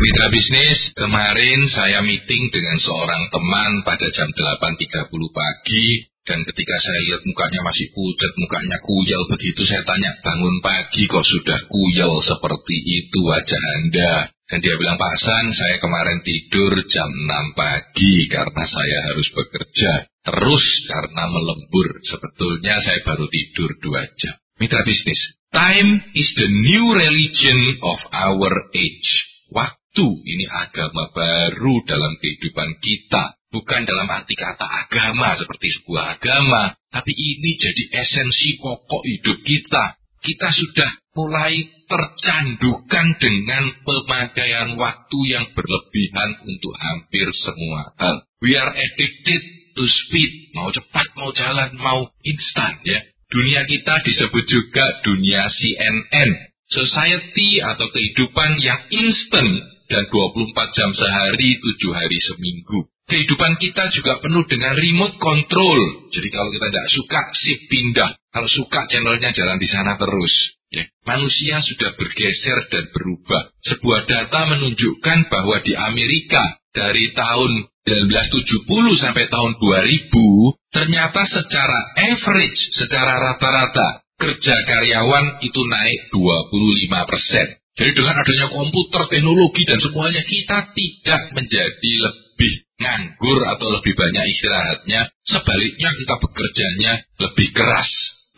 Mitra bisnis, kemarin saya meeting dengan seorang teman pada jam 8.30 pagi dan ketika saya lihat mukanya masih pucat, mukanya kuyel begitu, saya tanya, bangun pagi kok sudah kuyel seperti itu wajah Anda? Dan dia bilang, Pak San, saya kemarin tidur jam 6 pagi karena saya harus bekerja. Terus karena melembur, sebetulnya saya baru tidur 2 jam. Mitra bisnis, time is the new religion of our age. Waktu ini agama baru dalam kehidupan kita bukan dalam arti kata agama seperti sebuah agama, tapi ini jadi esensi pokok hidup kita. Kita sudah mulai tercandukan dengan pemakaian waktu yang berlebihan untuk hampir semua hal. We are addicted to speed, mau cepat, mau jalan, mau instan ya. Dunia kita disebut juga dunia CNN, society atau kehidupan yang instan dan 24 jam sehari, 7 hari seminggu kehidupan kita juga penuh dengan remote control. Jadi kalau kita tidak suka, sip pindah. Kalau suka, channelnya jalan di sana terus. Ya. Manusia sudah bergeser dan berubah. Sebuah data menunjukkan bahwa di Amerika dari tahun 1970 sampai tahun 2000, ternyata secara average, secara rata-rata, kerja karyawan itu naik 25 persen. Jadi dengan adanya komputer, teknologi, dan semuanya, kita tidak menjadi lebih nganggur atau lebih banyak istirahatnya, sebaliknya kita bekerjanya lebih keras.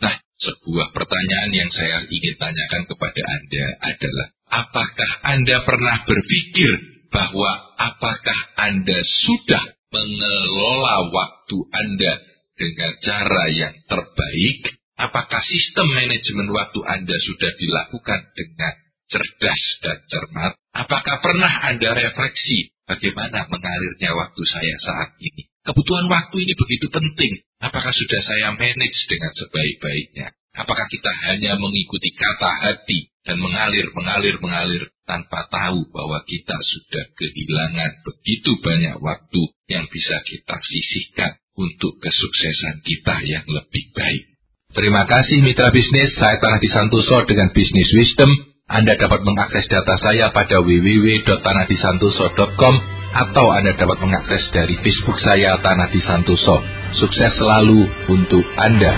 Nah, sebuah pertanyaan yang saya ingin tanyakan kepada Anda adalah, apakah Anda pernah berpikir bahwa apakah Anda sudah mengelola waktu Anda dengan cara yang terbaik? Apakah sistem manajemen waktu Anda sudah dilakukan dengan cerdas dan cermat? Apakah pernah Anda refleksi bagaimana mengalirnya waktu saya saat ini? Kebutuhan waktu ini begitu penting. Apakah sudah saya manage dengan sebaik-baiknya? Apakah kita hanya mengikuti kata hati dan mengalir, mengalir, mengalir tanpa tahu bahwa kita sudah kehilangan begitu banyak waktu yang bisa kita sisihkan untuk kesuksesan kita yang lebih baik. Terima kasih mitra bisnis, saya Tanah Disantoso dengan Bisnis Wisdom anda dapat mengakses data saya pada www.tanahdisantoso.com atau Anda dapat mengakses dari Facebook saya Tanah Disantoso. Sukses selalu untuk Anda.